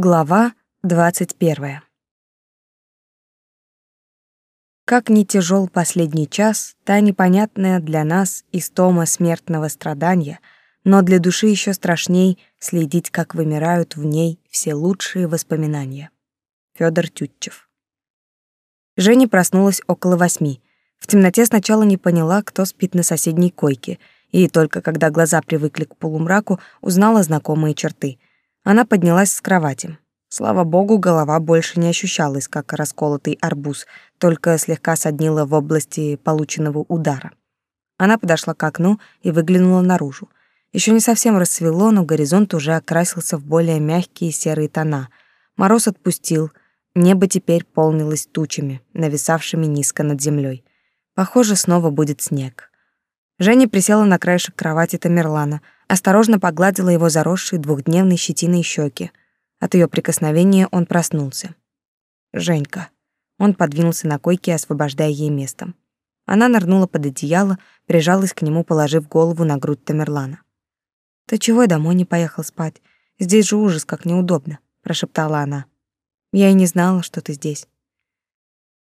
Глава двадцать первая. Как не тяжел последний час, та непонятная для нас истома смертного страдания, но для души еще страшней следить, как вымирают в ней все лучшие воспоминания. Федор Тютчев. Женя проснулась около восьми. В темноте сначала не поняла, кто спит на соседней койке, и только когда глаза привыкли к полумраку, узнала знакомые черты — она поднялась с кровати. Слава богу, голова больше не ощущалась, как расколотый арбуз, только слегка соднила в области полученного удара. Она подошла к окну и выглянула наружу. Еще не совсем рассвело, но горизонт уже окрасился в более мягкие серые тона. Мороз отпустил, небо теперь полнилось тучами, нависавшими низко над землей. Похоже, снова будет снег. Женя присела на краешек кровати Тамерлана — осторожно погладила его заросшие двухдневной щетиной щеки. От ее прикосновения он проснулся. Женька. Он подвинулся на койке, освобождая ей место. Она нырнула под одеяло, прижалась к нему, положив голову на грудь Тамерлана. «Ты чего домой не поехал спать? Здесь же ужас, как неудобно», — прошептала она. «Я и не знала, что ты здесь».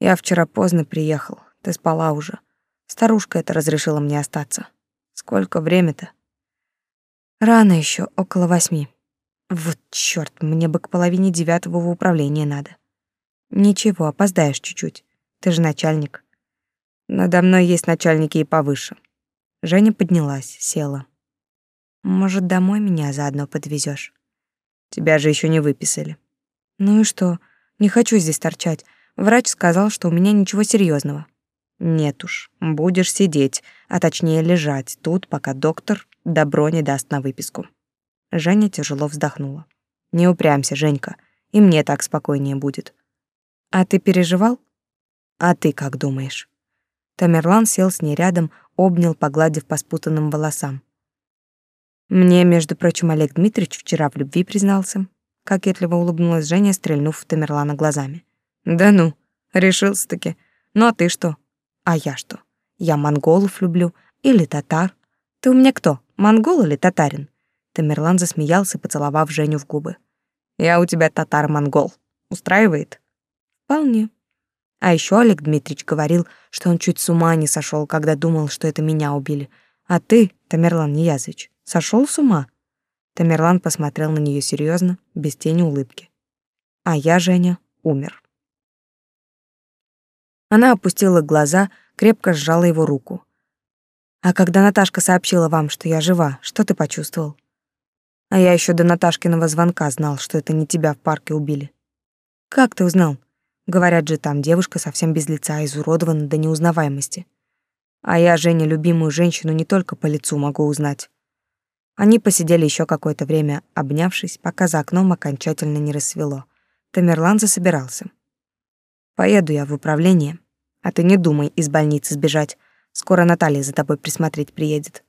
«Я вчера поздно приехал, ты спала уже. Старушка это разрешила мне остаться. Сколько время-то?» Рано еще, около восьми. Вот чёрт, мне бы к половине девятого в управление надо. Ничего, опоздаешь чуть-чуть. Ты же начальник. Надо мной есть начальники и повыше. Женя поднялась, села. Может, домой меня заодно подвезешь? Тебя же еще не выписали. Ну и что? Не хочу здесь торчать. Врач сказал, что у меня ничего серьезного. Нет уж, будешь сидеть, а точнее лежать тут, пока доктор добро не даст на выписку. Женя тяжело вздохнула. Не упрямься, Женька, и мне так спокойнее будет. А ты переживал? А ты как думаешь? Тамерлан сел с ней рядом, обнял, погладив по спутанным волосам. Мне, между прочим, Олег Дмитриевич вчера в любви признался. Кокетливо улыбнулась Женя, стрельнув в Тамерлана глазами. Да ну, решился-таки. Ну а ты что? А я что? Я монголов люблю или татар? Ты у меня кто, монгол или татарин? Тамерлан засмеялся, поцеловав Женю в губы. Я у тебя татар-монгол. Устраивает? Вполне. А еще Олег Дмитриевич говорил, что он чуть с ума не сошел, когда думал, что это меня убили. А ты, Тамерлан Ниязович, сошел с ума? Тамерлан посмотрел на нее серьезно, без тени улыбки. А я, Женя, умер. Она опустила глаза, крепко сжала его руку. «А когда Наташка сообщила вам, что я жива, что ты почувствовал?» «А я еще до Наташкиного звонка знал, что это не тебя в парке убили». «Как ты узнал?» Говорят же, там девушка совсем без лица, изуродована до неузнаваемости. А я, Женя, любимую женщину не только по лицу могу узнать. Они посидели еще какое-то время, обнявшись, пока за окном окончательно не рассвело. Тамерлан засобирался. Поеду я в управление, а ты не думай из больницы сбежать. Скоро Наталья за тобой присмотреть приедет.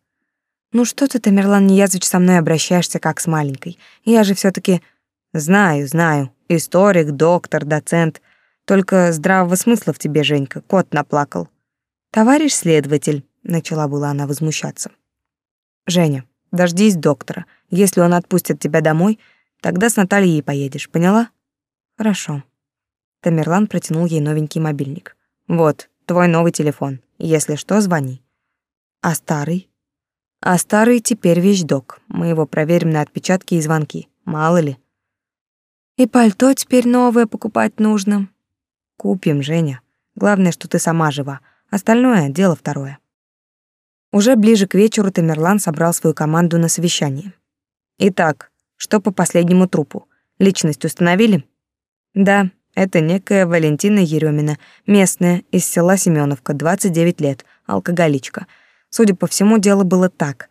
Ну что ты, Тамерлан Ниязович, со мной обращаешься как с маленькой? Я же все таки Знаю, знаю. Историк, доктор, доцент. Только здравого смысла в тебе, Женька, кот наплакал. Товарищ следователь, начала была она возмущаться. Женя, дождись доктора. Если он отпустит тебя домой, тогда с Натальей поедешь, поняла? Хорошо. Тамерлан протянул ей новенький мобильник. «Вот, твой новый телефон. Если что, звони». «А старый?» «А старый теперь вещдок. Мы его проверим на отпечатки и звонки. Мало ли». «И пальто теперь новое покупать нужно». «Купим, Женя. Главное, что ты сама жива. Остальное — дело второе». Уже ближе к вечеру Тамерлан собрал свою команду на совещание. «Итак, что по последнему трупу? Личность установили?» «Да, это некая Валентина Еремина, местная, из села Семеновка, 29 лет, алкоголичка. Судя по всему, дело было так.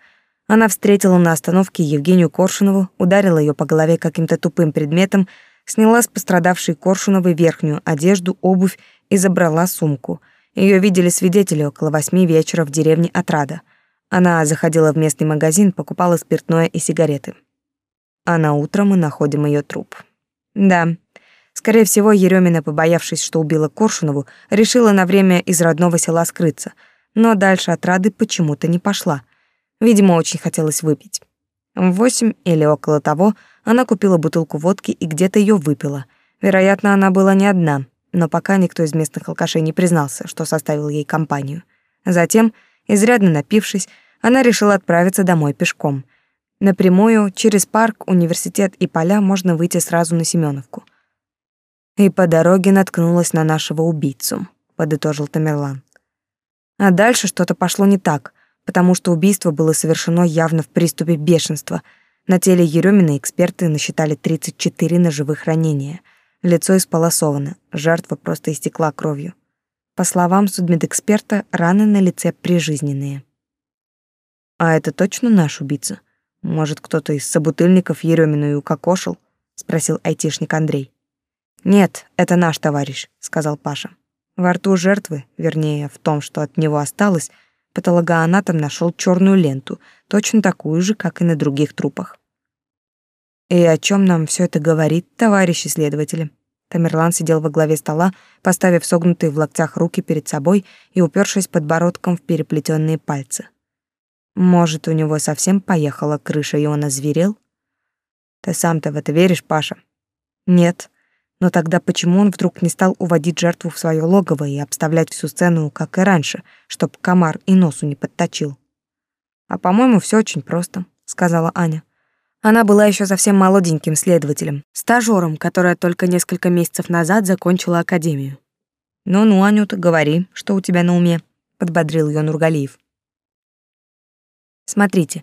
Она встретила на остановке Евгению Коршунову, ударила ее по голове каким-то тупым предметом, сняла с пострадавшей Коршуновой верхнюю одежду, обувь и забрала сумку. Ее видели свидетели около восьми вечера в деревне Отрада. Она заходила в местный магазин, покупала спиртное и сигареты. А на утро мы находим ее труп. Да, Скорее всего, Еремина, побоявшись, что убила Коршунову, решила на время из родного села скрыться, но дальше от Рады почему-то не пошла. Видимо, очень хотелось выпить. В восемь или около того она купила бутылку водки и где-то ее выпила. Вероятно, она была не одна, но пока никто из местных алкашей не признался, что составил ей компанию. Затем, изрядно напившись, она решила отправиться домой пешком. Напрямую, через парк, университет и поля можно выйти сразу на Семеновку. И по дороге наткнулась на нашего убийцу, подытожил Тамерлан. А дальше что-то пошло не так, потому что убийство было совершено явно в приступе бешенства. На теле Еремина эксперты насчитали 34 ножевых ранения. Лицо исполосовано, жертва просто истекла кровью. По словам судмедэксперта, раны на лице прижизненные. А это точно наш убийца? Может, кто-то из собутыльников Еремину и укокошил? спросил айтишник Андрей. Нет, это наш товарищ, сказал Паша. Во рту жертвы, вернее, в том, что от него осталось, патологоанатом нашел черную ленту, точно такую же, как и на других трупах. И о чем нам все это говорит, товарищи следователи? Тамерлан сидел во главе стола, поставив согнутые в локтях руки перед собой и упершись подбородком в переплетенные пальцы. Может, у него совсем поехала крыша, и он озверел? Ты сам-то в это веришь, Паша? Нет. Но тогда почему он вдруг не стал уводить жертву в свое логово и обставлять всю сцену, как и раньше, чтоб комар и носу не подточил? А по-моему, все очень просто, сказала Аня. Она была еще совсем молоденьким следователем, стажером, которая только несколько месяцев назад закончила академию. «Ну-ну, Анюта, говори, что у тебя на уме», — подбодрил ее Нургалиев. Смотрите.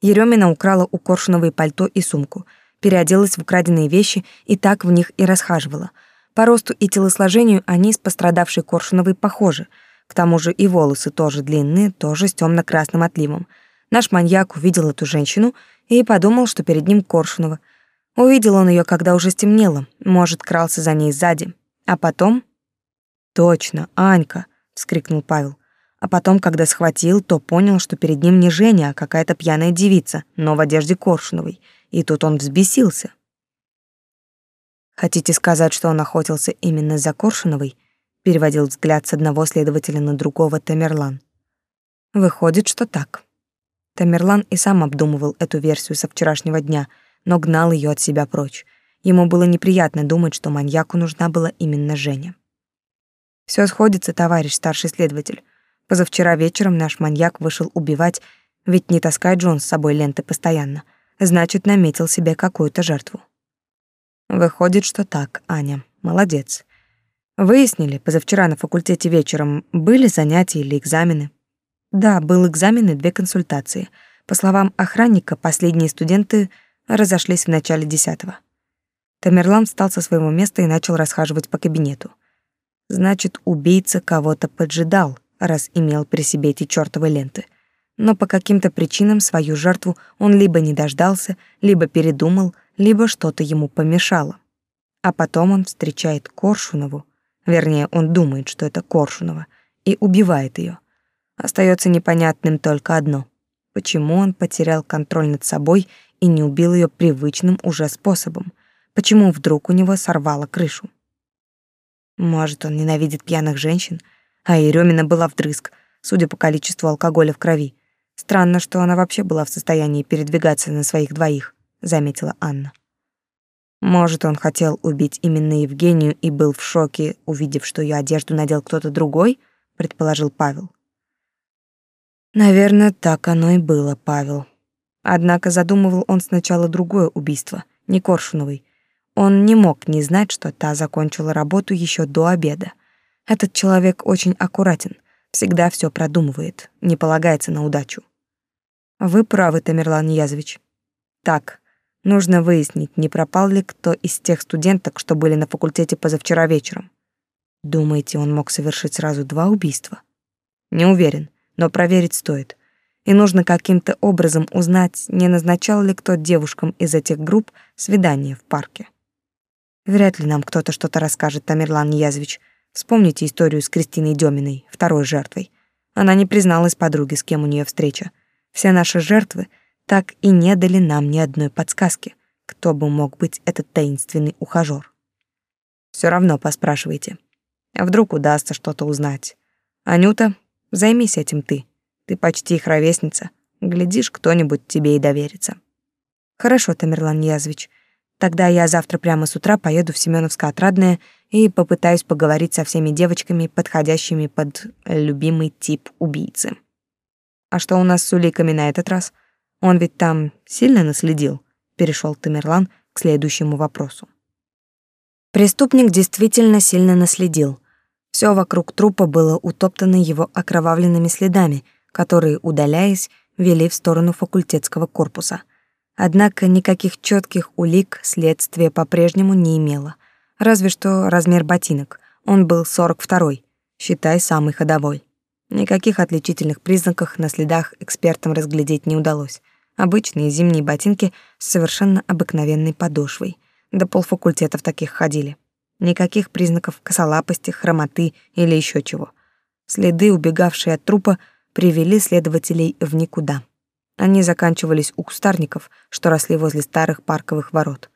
Еремина украла у Коршуновой пальто и сумку, переоделась в украденные вещи и так в них и расхаживала. По росту и телосложению они с пострадавшей Коршуновой похожи. К тому же и волосы тоже длинные, тоже с темно красным отливом. Наш маньяк увидел эту женщину и подумал, что перед ним Коршунова. Увидел он ее, когда уже стемнело, может, крался за ней сзади. А потом... «Точно, Анька!» — вскрикнул Павел. А потом, когда схватил, то понял, что перед ним не Женя, а какая-то пьяная девица, но в одежде Коршуновой. И тут он взбесился. «Хотите сказать, что он охотился именно за Коршуновой?» Переводил взгляд с одного следователя на другого Тамерлан. «Выходит, что так». Тамерлан и сам обдумывал эту версию со вчерашнего дня, но гнал ее от себя прочь. Ему было неприятно думать, что маньяку нужна была именно Женя. Все сходится, товарищ старший следователь. Позавчера вечером наш маньяк вышел убивать, ведь не таскает же он с собой ленты постоянно. Значит, наметил себе какую-то жертву. Выходит, что так, Аня. Молодец. Выяснили, позавчера на факультете вечером были занятия или экзамены? Да, был экзамен и две консультации. По словам охранника, последние студенты разошлись в начале десятого. Тамерлан встал со своего места и начал расхаживать по кабинету. Значит, убийца кого-то поджидал, раз имел при себе эти чёртовы ленты. Но по каким-то причинам свою жертву он либо не дождался, либо передумал, либо что-то ему помешало. А потом он встречает Коршунову, вернее, он думает, что это Коршунова, и убивает ее. Остается непонятным только одно: почему он потерял контроль над собой и не убил ее привычным уже способом? Почему вдруг у него сорвало крышу? Может, он ненавидит пьяных женщин? А Еремина была вдрызг, судя по количеству алкоголя в крови. Странно, что она вообще была в состоянии передвигаться на своих двоих, заметила Анна. Может, он хотел убить именно Евгению и был в шоке, увидев, что ее одежду надел кто-то другой, предположил Павел. Наверное, так оно и было, Павел. Однако задумывал он сначала другое убийство, не Коршуновой. Он не мог не знать, что та закончила работу еще до обеда. Этот человек очень аккуратен, всегда все продумывает, не полагается на удачу. Вы правы, Тамерлан Язович. Так, нужно выяснить, не пропал ли кто из тех студенток, что были на факультете позавчера вечером. Думаете, он мог совершить сразу два убийства? Не уверен, но проверить стоит. И нужно каким-то образом узнать, не назначал ли кто девушкам из этих групп свидание в парке. Вряд ли нам кто-то что-то расскажет, Тамерлан Язович. Вспомните историю с Кристиной Деминой, второй жертвой. Она не призналась подруге, с кем у нее встреча. Все наши жертвы так и не дали нам ни одной подсказки, кто бы мог быть этот таинственный ухажёр. Все равно поспрашивайте. А вдруг удастся что-то узнать. Анюта, займись этим ты. Ты почти их ровесница. Глядишь, кто-нибудь тебе и доверится. Хорошо, Тамерлан Язвич. Тогда я завтра прямо с утра поеду в Семёновско-Отрадное и попытаюсь поговорить со всеми девочками, подходящими под любимый тип убийцы. А что у нас с уликами на этот раз? Он ведь там сильно наследил, перешел Тамерлан к следующему вопросу. Преступник действительно сильно наследил. Все вокруг трупа было утоптано его окровавленными следами, которые, удаляясь, вели в сторону факультетского корпуса. Однако никаких четких улик следствие по-прежнему не имело. Разве что размер ботинок. Он был 42-й, считай, самый ходовой. Никаких отличительных признаков на следах экспертам разглядеть не удалось. Обычные зимние ботинки с совершенно обыкновенной подошвой. До полфакультета в таких ходили. Никаких признаков косолапости, хромоты или еще чего. Следы, убегавшие от трупа, привели следователей в никуда. Они заканчивались у кустарников, что росли возле старых парковых ворот.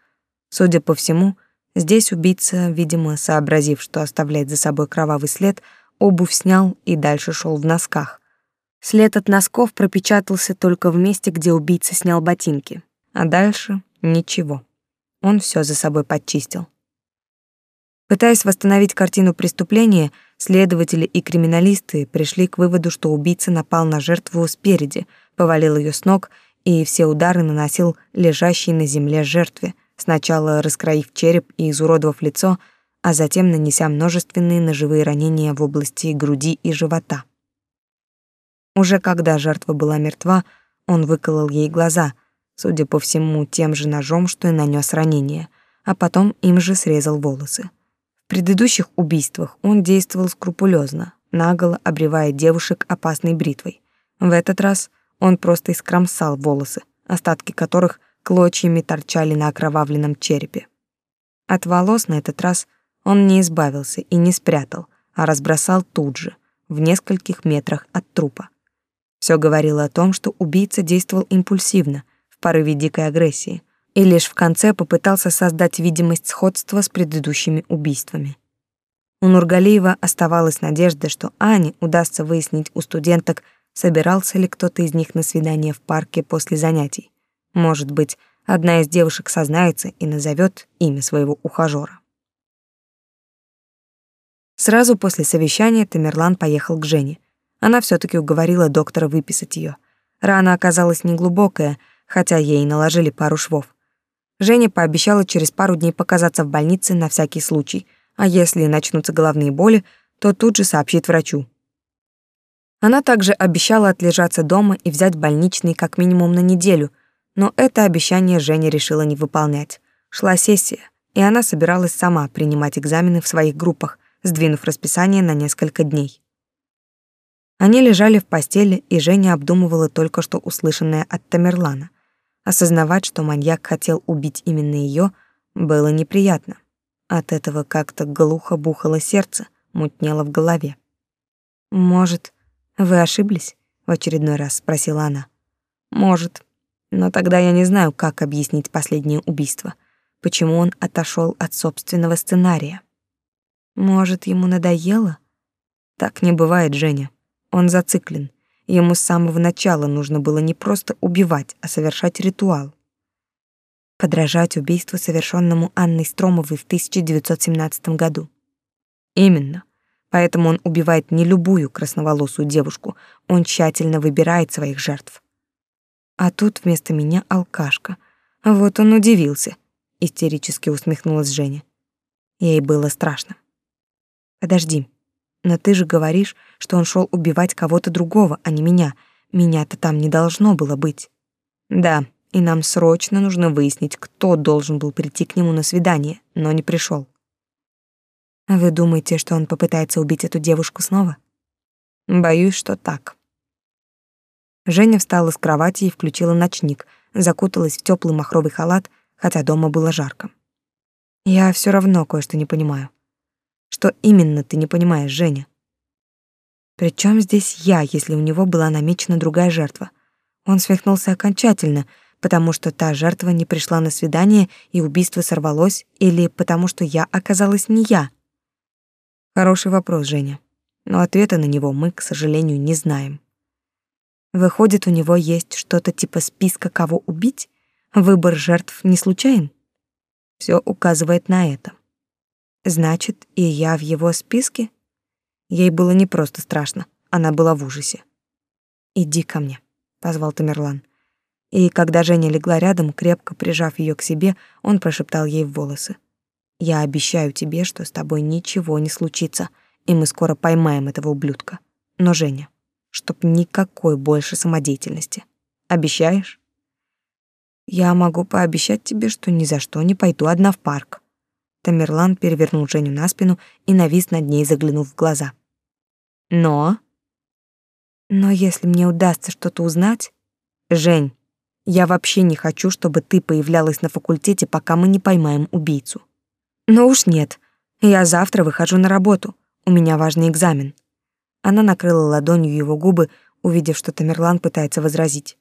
Судя по всему, здесь убийца, видимо, сообразив, что оставляет за собой кровавый след, обувь снял и дальше шел в носках. След от носков пропечатался только в месте, где убийца снял ботинки. А дальше ничего. Он все за собой подчистил. Пытаясь восстановить картину преступления, следователи и криминалисты пришли к выводу, что убийца напал на жертву спереди, повалил ее с ног и все удары наносил лежащей на земле жертве, сначала раскроив череп и изуродовав лицо, а затем нанеся множественные ножевые ранения в области груди и живота. Уже когда жертва была мертва, он выколол ей глаза, судя по всему, тем же ножом, что и нанес ранение, а потом им же срезал волосы. В предыдущих убийствах он действовал скрупулезно, наголо обревая девушек опасной бритвой. В этот раз он просто искромсал волосы, остатки которых клочьями торчали на окровавленном черепе. От волос на этот раз он не избавился и не спрятал, а разбросал тут же, в нескольких метрах от трупа. Все говорило о том, что убийца действовал импульсивно, в порыве дикой агрессии — и лишь в конце попытался создать видимость сходства с предыдущими убийствами. У Нургалиева оставалась надежда, что Ане удастся выяснить у студенток, собирался ли кто-то из них на свидание в парке после занятий. Может быть, одна из девушек сознается и назовет имя своего ухажера. Сразу после совещания Тамерлан поехал к Жене. Она все таки уговорила доктора выписать ее. Рана оказалась неглубокая, хотя ей наложили пару швов. Женя пообещала через пару дней показаться в больнице на всякий случай, а если начнутся головные боли, то тут же сообщит врачу. Она также обещала отлежаться дома и взять больничный как минимум на неделю, но это обещание Женя решила не выполнять. Шла сессия, и она собиралась сама принимать экзамены в своих группах, сдвинув расписание на несколько дней. Они лежали в постели, и Женя обдумывала только что услышанное от Тамерлана. Осознавать, что маньяк хотел убить именно ее, было неприятно. От этого как-то глухо бухало сердце, мутнело в голове. «Может, вы ошиблись?» — в очередной раз спросила она. «Может. Но тогда я не знаю, как объяснить последнее убийство. Почему он отошел от собственного сценария? Может, ему надоело? Так не бывает, Женя. Он зациклен. Ему с самого начала нужно было не просто убивать, а совершать ритуал. Подражать убийству, совершенному Анной Стромовой в 1917 году. Именно. Поэтому он убивает не любую красноволосую девушку, он тщательно выбирает своих жертв. А тут вместо меня алкашка. Вот он удивился, истерически усмехнулась Женя. Ей было страшно. Подожди. Но ты же говоришь, что он шел убивать кого-то другого, а не меня. Меня-то там не должно было быть. Да, и нам срочно нужно выяснить, кто должен был прийти к нему на свидание, но не пришел. Вы думаете, что он попытается убить эту девушку снова? Боюсь, что так. Женя встала с кровати и включила ночник, закуталась в теплый махровый халат, хотя дома было жарко. Я все равно кое-что не понимаю. Что именно ты не понимаешь, Женя? Причем здесь я, если у него была намечена другая жертва? Он свихнулся окончательно, потому что та жертва не пришла на свидание и убийство сорвалось, или потому что я оказалась не я? Хороший вопрос, Женя. Но ответа на него мы, к сожалению, не знаем. Выходит, у него есть что-то типа списка, кого убить? Выбор жертв не случайен. Все указывает на это. Значит, и я в его списке? Ей было не просто страшно, она была в ужасе. «Иди ко мне», — позвал Тамерлан. И когда Женя легла рядом, крепко прижав ее к себе, он прошептал ей в волосы. «Я обещаю тебе, что с тобой ничего не случится, и мы скоро поймаем этого ублюдка. Но, Женя, чтоб никакой больше самодеятельности. Обещаешь?» «Я могу пообещать тебе, что ни за что не пойду одна в парк». Тамерлан перевернул Женю на спину и навис над ней, заглянув в глаза. «Но...» «Но если мне удастся что-то узнать...» «Жень, я вообще не хочу, чтобы ты появлялась на факультете, пока мы не поймаем убийцу. Ну уж нет. Я завтра выхожу на работу. У меня важный экзамен. Она накрыла ладонью его губы, увидев, что Тамерлан пытается возразить.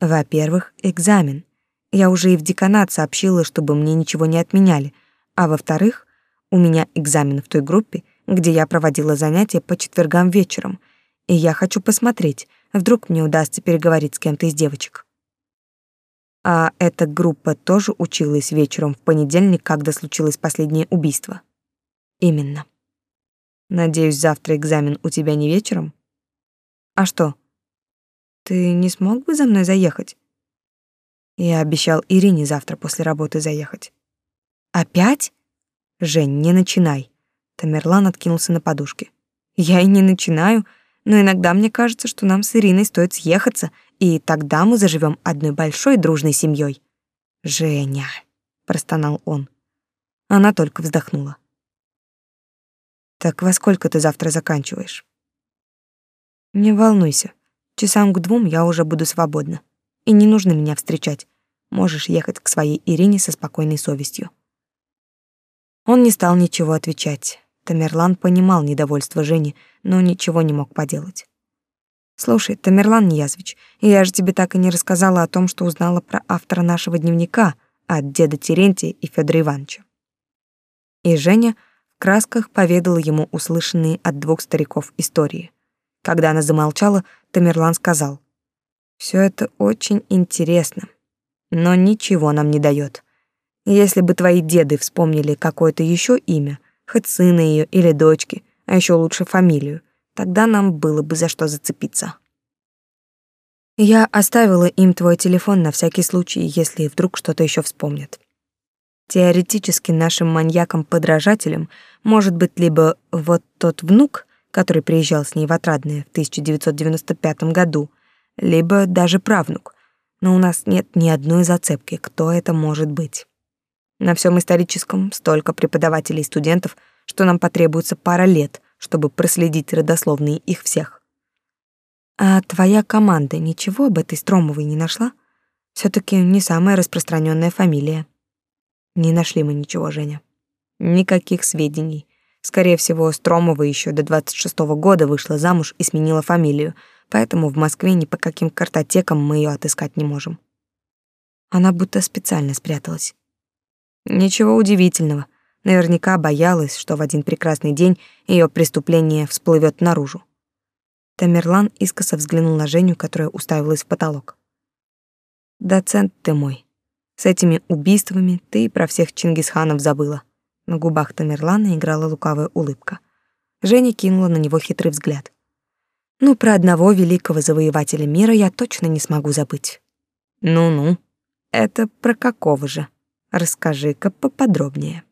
Во-первых, экзамен. Я уже и в деканат сообщила, чтобы мне ничего не отменяли. А во-вторых, у меня экзамен в той группе, где я проводила занятия по четвергам вечером, и я хочу посмотреть, вдруг мне удастся переговорить с кем-то из девочек. А эта группа тоже училась вечером в понедельник, когда случилось последнее убийство. Именно. Надеюсь, завтра экзамен у тебя не вечером? А что? Ты не смог бы за мной заехать? Я обещал Ирине завтра после работы заехать. Опять? Жень, не начинай. Тамерлан откинулся на подушке. Я и не начинаю, но иногда мне кажется, что нам с Ириной стоит съехаться и тогда мы заживем одной большой дружной семьей. Женя, простонал он. Она только вздохнула. Так во сколько ты завтра заканчиваешь? Не волнуйся. Часам к двум я уже буду свободна. И не нужно меня встречать. Можешь ехать к своей Ирине со спокойной совестью. Он не стал ничего отвечать. Тамерлан понимал недовольство Жени, но ничего не мог поделать. Слушай, Тамерлан Ниязович, я же тебе так и не рассказала о том, что узнала про автора нашего дневника от деда Терентия и Федора Ивановича. И Женя в красках поведала ему услышанные от двух стариков истории. Когда она замолчала, Тамерлан сказал: "Все это очень интересно, но ничего нам не дает. Если бы твои деды вспомнили какое-то еще имя, хоть сына ее или дочки, а еще лучше фамилию, Тогда нам было бы за что зацепиться. Я оставила им твой телефон на всякий случай, если вдруг что-то еще вспомнят. Теоретически нашим маньяком-подражателем может быть либо вот тот внук, который приезжал с ней в Отрадное в 1995 году, либо даже правнук. Но у нас нет ни одной зацепки, кто это может быть. На всем историческом столько преподавателей и студентов, что нам потребуется пара лет, чтобы проследить родословные их всех. А твоя команда ничего об этой Стромовой не нашла? все таки не самая распространенная фамилия. Не нашли мы ничего, Женя. Никаких сведений. Скорее всего, Стромова еще до 26-го года вышла замуж и сменила фамилию, поэтому в Москве ни по каким картотекам мы ее отыскать не можем. Она будто специально спряталась. Ничего удивительного. Наверняка боялась, что в один прекрасный день ее преступление всплывет наружу. Тамерлан искоса взглянул на Женю, которая уставилась в потолок. «Доцент ты мой. С этими убийствами ты и про всех Чингисханов забыла». На губах Тамерлана играла лукавая улыбка. Женя кинула на него хитрый взгляд. «Ну, про одного великого завоевателя мира я точно не смогу забыть». «Ну-ну, это про какого же? Расскажи-ка поподробнее».